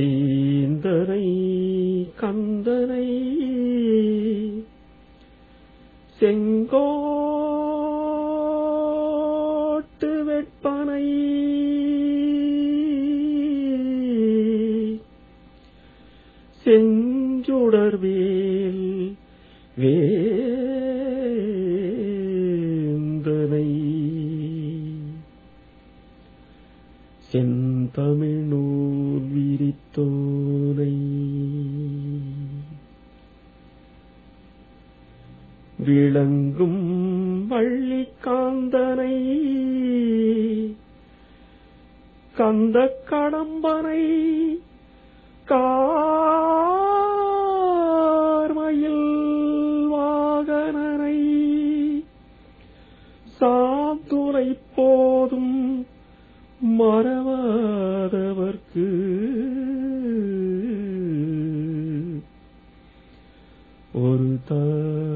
சேந்தரை கந்தரை. செங்கோட்டு வெட்பனை. செஞ்சுடர்வேல் வே செந்தமிழ்நூல் விரித்தோனை விளங்கும் வள்ளிக்காந்தனை கந்த கடம்பனை கார்மயில் வாகனரை சாந்துரை போதும் மறவாதவர்க்கு. ஒரு தாழ்வில்